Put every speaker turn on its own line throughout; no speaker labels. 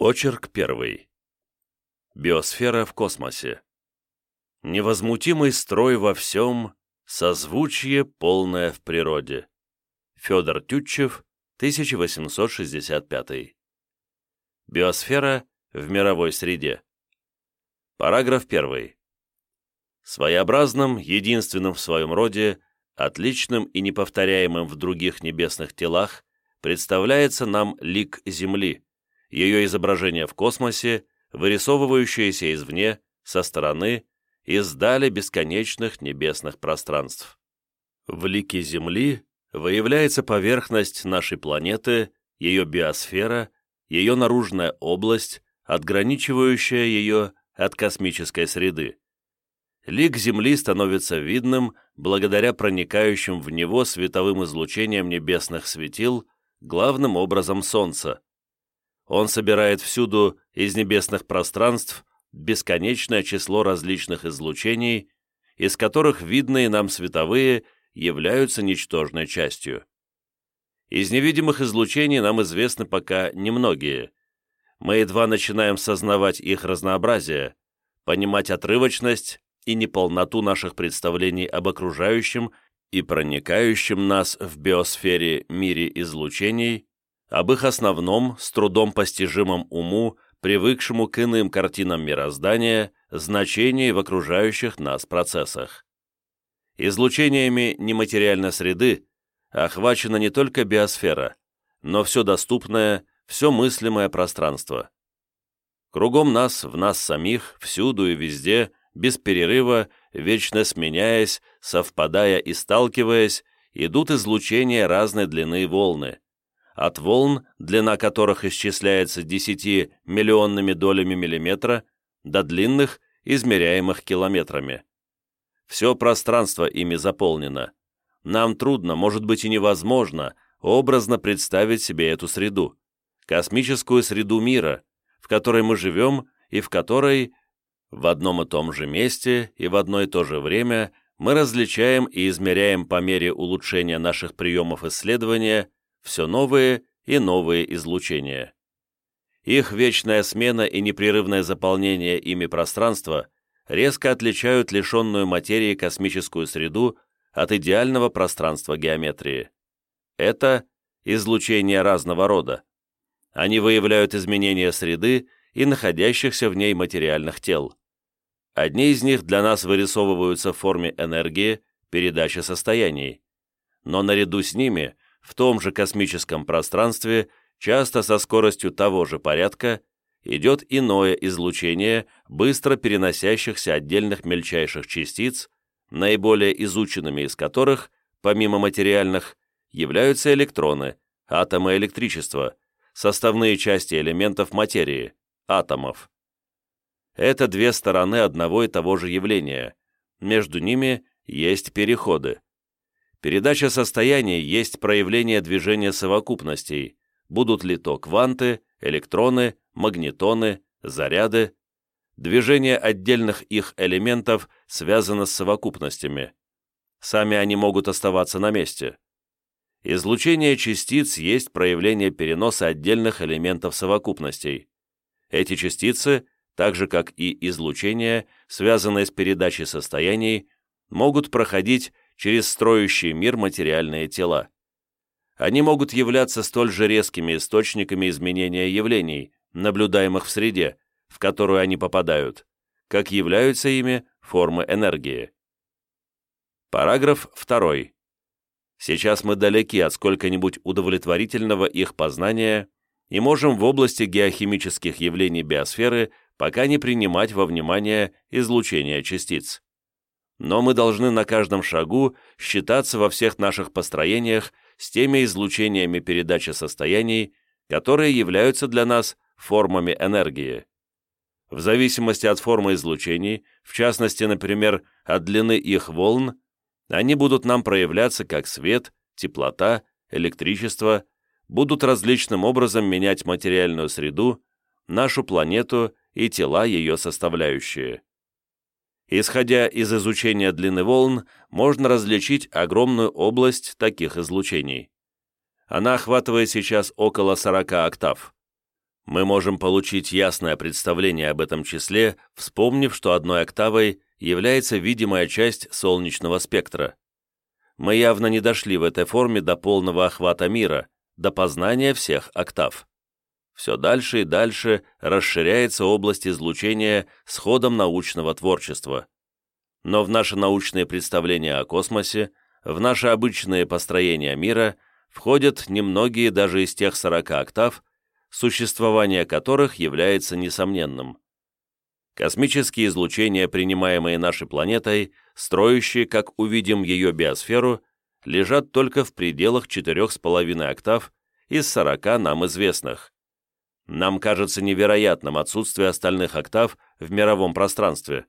Очерк первый. Биосфера в космосе. Невозмутимый строй во всем, созвучие полное в природе. Федор Тютчев, 1865. Биосфера в мировой среде. Параграф 1. Своеобразным, единственным в своем роде, отличным и неповторяемым в других небесных телах представляется нам лик Земли – ее изображение в космосе, вырисовывающееся извне, со стороны, издали бесконечных небесных пространств. В лике Земли выявляется поверхность нашей планеты, ее биосфера, ее наружная область, отграничивающая ее от космической среды. Лик Земли становится видным благодаря проникающим в него световым излучениям небесных светил, главным образом Солнца. Он собирает всюду из небесных пространств бесконечное число различных излучений, из которых видные нам световые являются ничтожной частью. Из невидимых излучений нам известны пока немногие. Мы едва начинаем сознавать их разнообразие, понимать отрывочность и неполноту наших представлений об окружающем и проникающем нас в биосфере мире излучений, об их основном, с трудом постижимом уму, привыкшему к иным картинам мироздания, значении в окружающих нас процессах. Излучениями нематериальной среды охвачена не только биосфера, но все доступное, все мыслимое пространство. Кругом нас, в нас самих, всюду и везде, без перерыва, вечно сменяясь, совпадая и сталкиваясь, идут излучения разной длины волны, от волн, длина которых исчисляется 10 миллионными долями миллиметра, до длинных, измеряемых километрами. Все пространство ими заполнено. Нам трудно, может быть и невозможно, образно представить себе эту среду, космическую среду мира, в которой мы живем и в которой в одном и том же месте и в одно и то же время мы различаем и измеряем по мере улучшения наших приемов исследования все новые и новые излучения. Их вечная смена и непрерывное заполнение ими пространства резко отличают лишенную материи космическую среду от идеального пространства геометрии. Это излучения разного рода. Они выявляют изменения среды и находящихся в ней материальных тел. Одни из них для нас вырисовываются в форме энергии, передачи состояний. Но наряду с ними – в том же космическом пространстве, часто со скоростью того же порядка, идет иное излучение быстро переносящихся отдельных мельчайших частиц, наиболее изученными из которых, помимо материальных, являются электроны, атомы электричества, составные части элементов материи, атомов. Это две стороны одного и того же явления. Между ними есть переходы. Передача состояний есть проявление движения совокупностей, будут ли то кванты, электроны, магнитоны, заряды. Движение отдельных их элементов связано с совокупностями. Сами они могут оставаться на месте. Излучение частиц есть проявление переноса отдельных элементов совокупностей. Эти частицы, так же как и излучение, связанные с передачей состояний, могут проходить через строящий мир материальные тела. Они могут являться столь же резкими источниками изменения явлений, наблюдаемых в среде, в которую они попадают, как являются ими формы энергии. Параграф 2. Сейчас мы далеки от сколько-нибудь удовлетворительного их познания и можем в области геохимических явлений биосферы пока не принимать во внимание излучение частиц но мы должны на каждом шагу считаться во всех наших построениях с теми излучениями передачи состояний, которые являются для нас формами энергии. В зависимости от формы излучений, в частности, например, от длины их волн, они будут нам проявляться как свет, теплота, электричество, будут различным образом менять материальную среду, нашу планету и тела ее составляющие. Исходя из изучения длины волн, можно различить огромную область таких излучений. Она охватывает сейчас около 40 октав. Мы можем получить ясное представление об этом числе, вспомнив, что одной октавой является видимая часть солнечного спектра. Мы явно не дошли в этой форме до полного охвата мира, до познания всех октав. Все дальше и дальше расширяется область излучения с ходом научного творчества. Но в наши научные представления о космосе, в наши обычные построения мира входят немногие даже из тех 40 октав, существование которых является несомненным. Космические излучения, принимаемые нашей планетой, строящие, как увидим, ее биосферу, лежат только в пределах 4,5 октав из 40 нам известных. Нам кажется невероятным отсутствие остальных октав в мировом пространстве.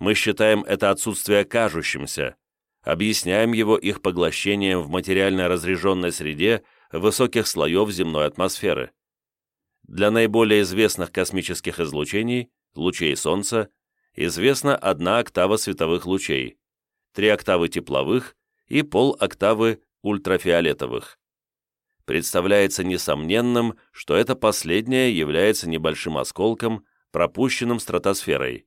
Мы считаем это отсутствие кажущимся, объясняем его их поглощением в материально разреженной среде высоких слоев земной атмосферы. Для наиболее известных космических излучений лучей Солнца известна одна октава световых лучей, три октавы тепловых и пол октавы ультрафиолетовых. Представляется несомненным, что это последнее является небольшим осколком, пропущенным стратосферой.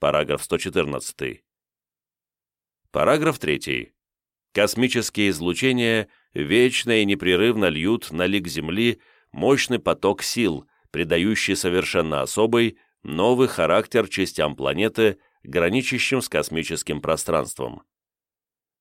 Параграф 114. Параграф 3. Космические излучения вечно и непрерывно льют на лик Земли мощный поток сил, придающий совершенно особый, новый характер частям планеты, граничащим с космическим пространством.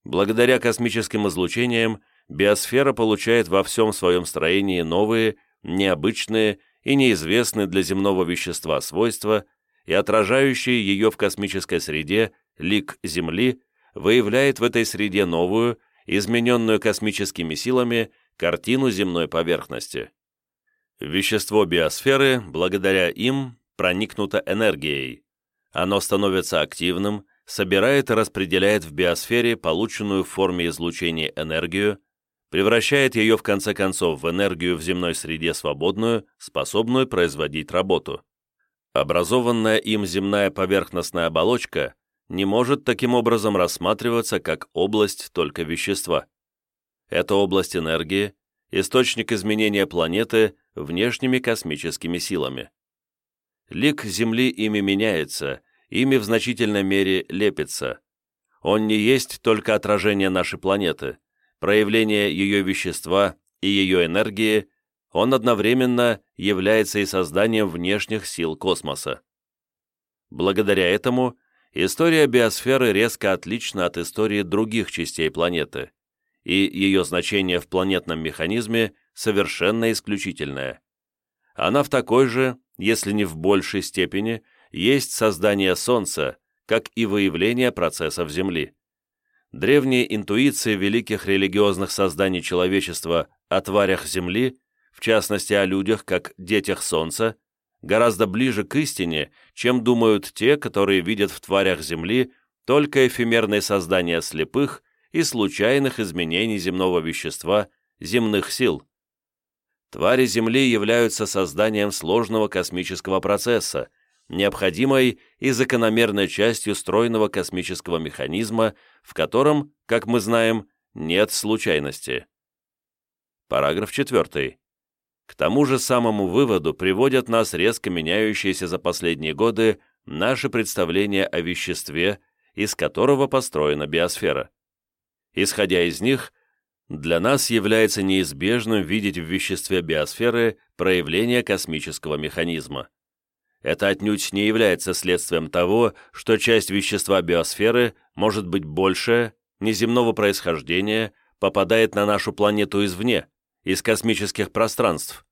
Благодаря космическим излучениям биосфера получает во всем своем строении новые, необычные и неизвестные для земного вещества свойства, и отражающие ее в космической среде лик Земли выявляет в этой среде новую, измененную космическими силами, картину земной поверхности. Вещество биосферы, благодаря им, проникнуто энергией. Оно становится активным, собирает и распределяет в биосфере полученную в форме излучения энергию, превращает ее в конце концов в энергию в земной среде свободную, способную производить работу. Образованная им земная поверхностная оболочка не может таким образом рассматриваться как область только вещества. Это область энергии, источник изменения планеты внешними космическими силами. Лик Земли ими меняется, ими в значительной мере лепится. Он не есть только отражение нашей планеты, проявление ее вещества и ее энергии, он одновременно является и созданием внешних сил космоса. Благодаря этому история биосферы резко отлична от истории других частей планеты, и ее значение в планетном механизме совершенно исключительное. Она в такой же, если не в большей степени, есть создание Солнца, как и выявление процессов Земли. Древние интуиции великих религиозных созданий человечества о тварях Земли, в частности о людях как детях Солнца, гораздо ближе к истине, чем думают те, которые видят в тварях Земли только эфемерные создания слепых и случайных изменений земного вещества, земных сил. Твари Земли являются созданием сложного космического процесса, необходимой и закономерной частью стройного космического механизма, в котором, как мы знаем, нет случайности. Параграф 4. К тому же самому выводу приводят нас резко меняющиеся за последние годы наши представления о веществе, из которого построена биосфера. Исходя из них, для нас является неизбежным видеть в веществе биосферы проявление космического механизма. Это отнюдь не является следствием того, что часть вещества биосферы может быть большая, неземного происхождения, попадает на нашу планету извне, из космических пространств,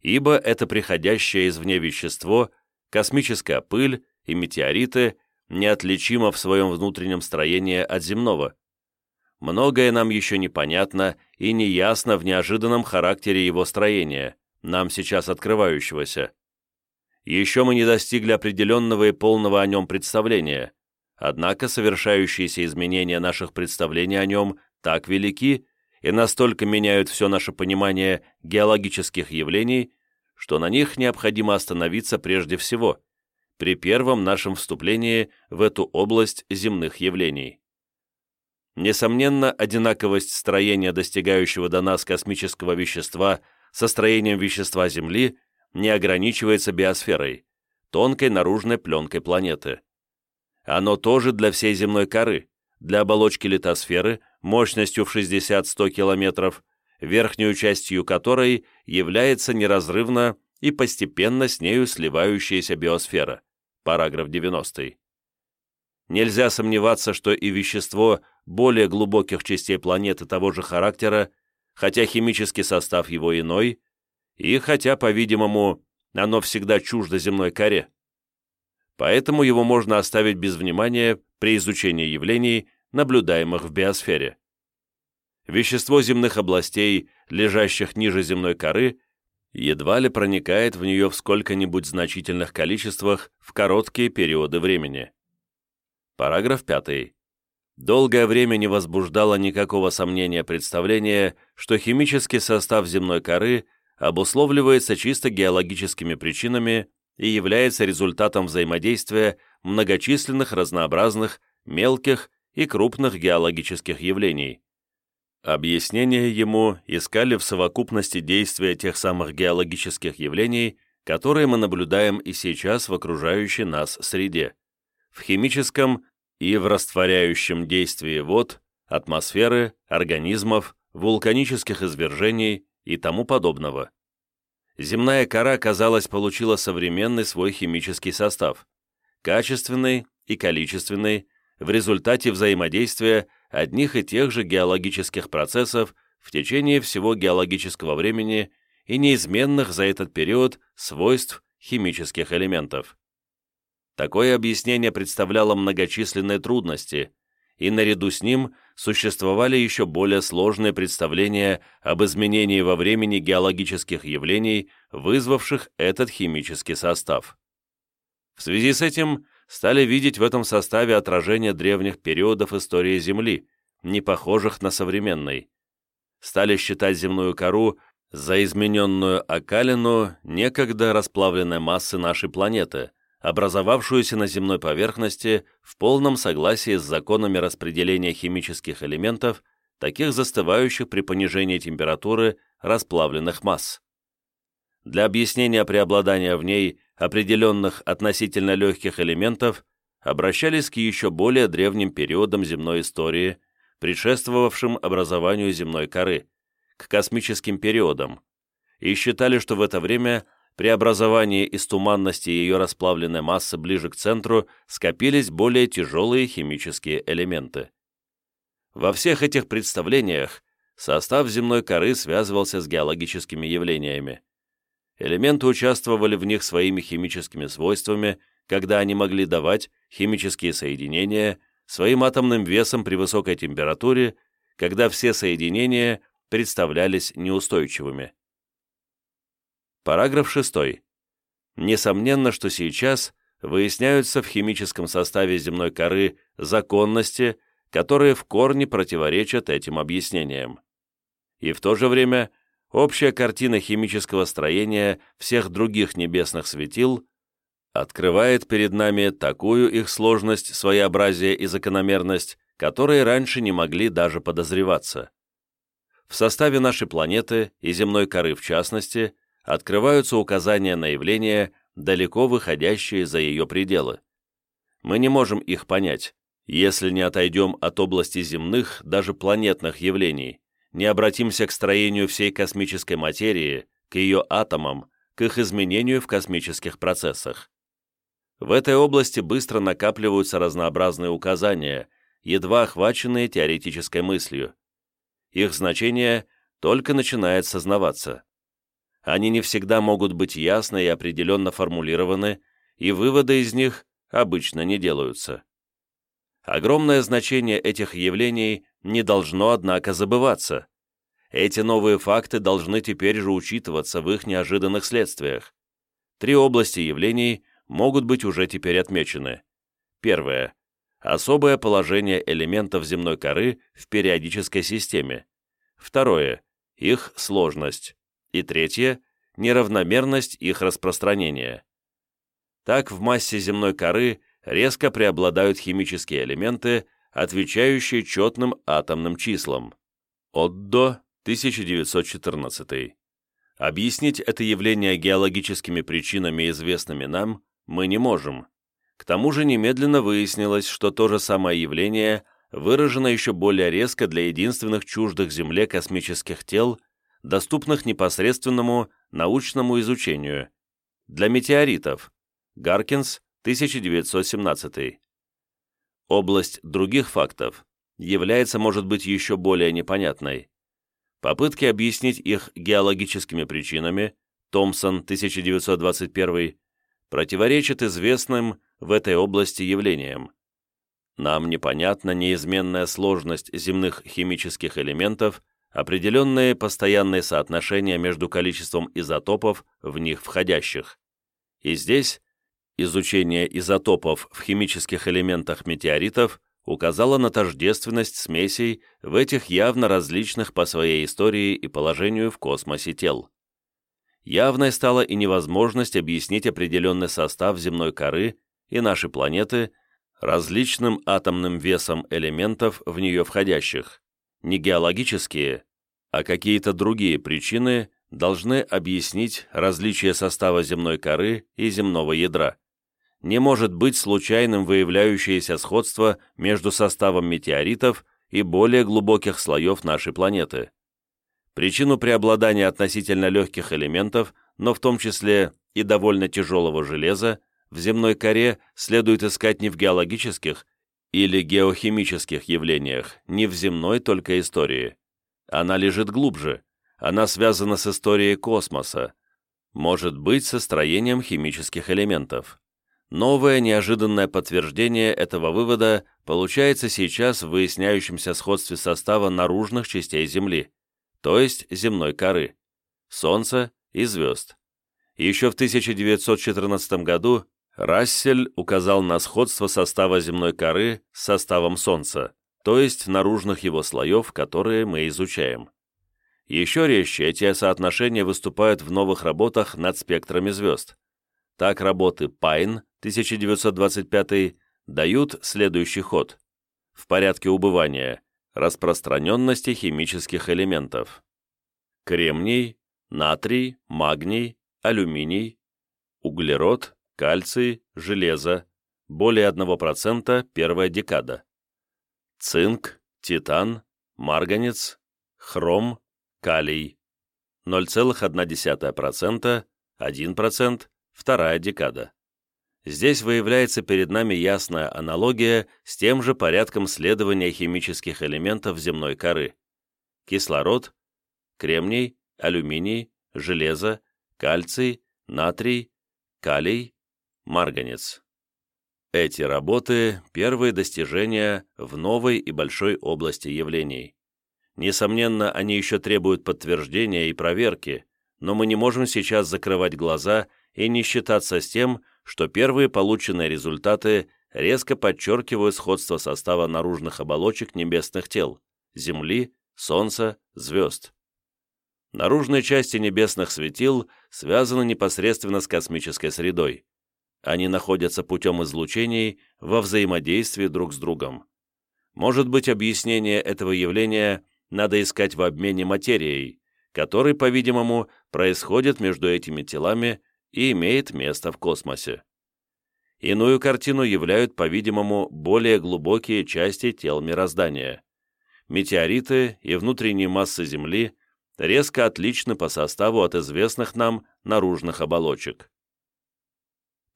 ибо это приходящее извне вещество, космическая пыль и метеориты неотличимо в своем внутреннем строении от земного многое нам еще непонятно и неясно в неожиданном характере его строения, нам сейчас открывающегося. Еще мы не достигли определенного и полного о нем представления, однако совершающиеся изменения наших представлений о нем так велики и настолько меняют все наше понимание геологических явлений, что на них необходимо остановиться прежде всего, при первом нашем вступлении в эту область земных явлений. Несомненно, одинаковость строения достигающего до нас космического вещества со строением вещества Земли не ограничивается биосферой, тонкой наружной пленкой планеты. Оно тоже для всей земной коры, для оболочки литосферы мощностью в 60-100 километров, верхнюю частью которой является неразрывно и постепенно с нею сливающаяся биосфера. Параграф 90. Нельзя сомневаться, что и вещество более глубоких частей планеты того же характера, хотя химический состав его иной, и хотя, по-видимому, оно всегда чуждо земной коре. Поэтому его можно оставить без внимания при изучении явлений, наблюдаемых в биосфере. Вещество земных областей, лежащих ниже земной коры, едва ли проникает в нее в сколько-нибудь значительных количествах в короткие периоды времени. Параграф 5. Долгое время не возбуждало никакого сомнения представление, что химический состав земной коры обусловливается чисто геологическими причинами и является результатом взаимодействия многочисленных разнообразных, мелких и крупных геологических явлений. Объяснение ему искали в совокупности действия тех самых геологических явлений, которые мы наблюдаем и сейчас в окружающей нас среде в химическом и в растворяющем действии вод, атмосферы, организмов, вулканических извержений и тому подобного. Земная кора, казалось, получила современный свой химический состав, качественный и количественный, в результате взаимодействия одних и тех же геологических процессов в течение всего геологического времени и неизменных за этот период свойств химических элементов. Такое объяснение представляло многочисленные трудности, и наряду с ним существовали еще более сложные представления об изменении во времени геологических явлений, вызвавших этот химический состав. В связи с этим стали видеть в этом составе отражение древних периодов истории Земли, не похожих на современной. Стали считать земную кору за измененную окалину некогда расплавленной массы нашей планеты, образовавшуюся на земной поверхности в полном согласии с законами распределения химических элементов, таких застывающих при понижении температуры расплавленных масс. Для объяснения преобладания в ней определенных относительно легких элементов обращались к еще более древним периодам земной истории, предшествовавшим образованию земной коры, к космическим периодам, и считали, что в это время при образовании из туманности ее расплавленной массы ближе к центру скопились более тяжелые химические элементы. Во всех этих представлениях состав земной коры связывался с геологическими явлениями. Элементы участвовали в них своими химическими свойствами, когда они могли давать химические соединения своим атомным весом при высокой температуре, когда все соединения представлялись неустойчивыми. Параграф 6. Несомненно, что сейчас выясняются в химическом составе земной коры законности, которые в корне противоречат этим объяснениям. И в то же время общая картина химического строения всех других небесных светил открывает перед нами такую их сложность, своеобразие и закономерность, которые раньше не могли даже подозреваться. В составе нашей планеты и земной коры в частности – открываются указания на явления, далеко выходящие за ее пределы. Мы не можем их понять, если не отойдем от области земных, даже планетных явлений, не обратимся к строению всей космической материи, к ее атомам, к их изменению в космических процессах. В этой области быстро накапливаются разнообразные указания, едва охваченные теоретической мыслью. Их значение только начинает сознаваться они не всегда могут быть ясно и определенно формулированы, и выводы из них обычно не делаются. Огромное значение этих явлений не должно, однако, забываться. Эти новые факты должны теперь же учитываться в их неожиданных следствиях. Три области явлений могут быть уже теперь отмечены. Первое. Особое положение элементов земной коры в периодической системе. Второе. Их сложность и третье – неравномерность их распространения. Так в массе земной коры резко преобладают химические элементы, отвечающие четным атомным числам. От до 1914. Объяснить это явление геологическими причинами, известными нам, мы не можем. К тому же немедленно выяснилось, что то же самое явление выражено еще более резко для единственных чуждых Земле космических тел, доступных непосредственному научному изучению, для метеоритов. Гаркинс, 1917. Область других фактов является, может быть, еще более непонятной. Попытки объяснить их геологическими причинами, Томпсон, 1921, противоречат известным в этой области явлениям. Нам непонятна неизменная сложность земных химических элементов, определенные постоянные соотношения между количеством изотопов в них входящих. И здесь изучение изотопов в химических элементах метеоритов указала на тождественность смесей в этих явно различных по своей истории и положению в космосе тел. Явной стала и невозможность объяснить определенный состав земной коры и нашей планеты различным атомным весом элементов в нее входящих. Не геологические, а какие-то другие причины должны объяснить различие состава земной коры и земного ядра не может быть случайным выявляющееся сходство между составом метеоритов и более глубоких слоев нашей планеты. Причину преобладания относительно легких элементов, но в том числе и довольно тяжелого железа, в земной коре следует искать не в геологических или геохимических явлениях, не в земной только истории. Она лежит глубже, она связана с историей космоса, может быть, со строением химических элементов. Новое неожиданное подтверждение этого вывода получается сейчас в выясняющемся сходстве состава наружных частей Земли, то есть земной коры, Солнца и звезд. Еще в 1914 году Рассель указал на сходство состава земной коры с составом Солнца, то есть наружных его слоев, которые мы изучаем. Еще резче эти соотношения выступают в новых работах над спектрами звезд. Так работы Пайн 1925 дают следующий ход в порядке убывания распространенности химических элементов. Кремний, натрий, магний, алюминий, углерод, кальций, железо, более 1% первая декада. Цинк, титан, марганец, хром, калий, 0,1%, 1%, вторая декада. Здесь выявляется перед нами ясная аналогия с тем же порядком следования химических элементов земной коры. Кислород, кремний, алюминий, железо, кальций, натрий, калий, марганец. Эти работы – первые достижения в новой и большой области явлений. Несомненно, они еще требуют подтверждения и проверки, но мы не можем сейчас закрывать глаза и не считаться с тем, что первые полученные результаты резко подчеркивают сходство состава наружных оболочек небесных тел – Земли, Солнца, звезд. Наружные части небесных светил связаны непосредственно с космической средой. Они находятся путем излучений во взаимодействии друг с другом. Может быть, объяснение этого явления надо искать в обмене материей, который, по-видимому, происходит между этими телами и имеет место в космосе. Иную картину являют, по-видимому, более глубокие части тел мироздания. Метеориты и внутренние массы Земли резко отличны по составу от известных нам наружных оболочек.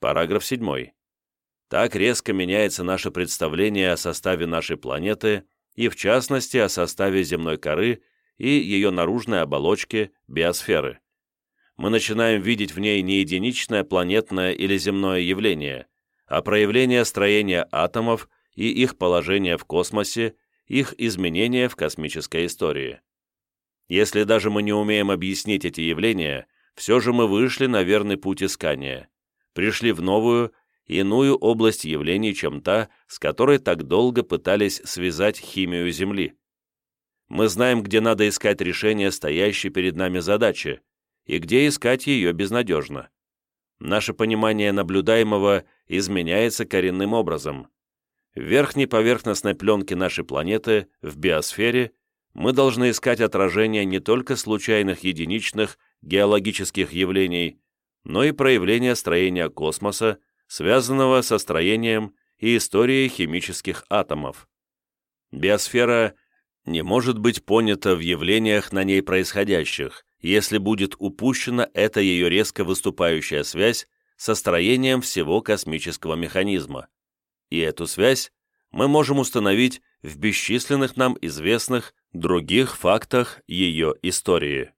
Параграф 7. Так резко меняется наше представление о составе нашей планеты и, в частности, о составе земной коры и ее наружной оболочки биосферы мы начинаем видеть в ней не единичное планетное или земное явление, а проявление строения атомов и их положения в космосе, их изменения в космической истории. Если даже мы не умеем объяснить эти явления, все же мы вышли на верный путь искания, пришли в новую, иную область явлений, чем та, с которой так долго пытались связать химию Земли. Мы знаем, где надо искать решение стоящей перед нами задачи, и где искать ее безнадежно. Наше понимание наблюдаемого изменяется коренным образом. В верхней поверхностной пленке нашей планеты, в биосфере, мы должны искать отражение не только случайных единичных геологических явлений, но и проявления строения космоса, связанного со строением и историей химических атомов. Биосфера не может быть понята в явлениях на ней происходящих, если будет упущена эта ее резко выступающая связь со строением всего космического механизма. И эту связь мы можем установить в бесчисленных нам известных других фактах ее истории.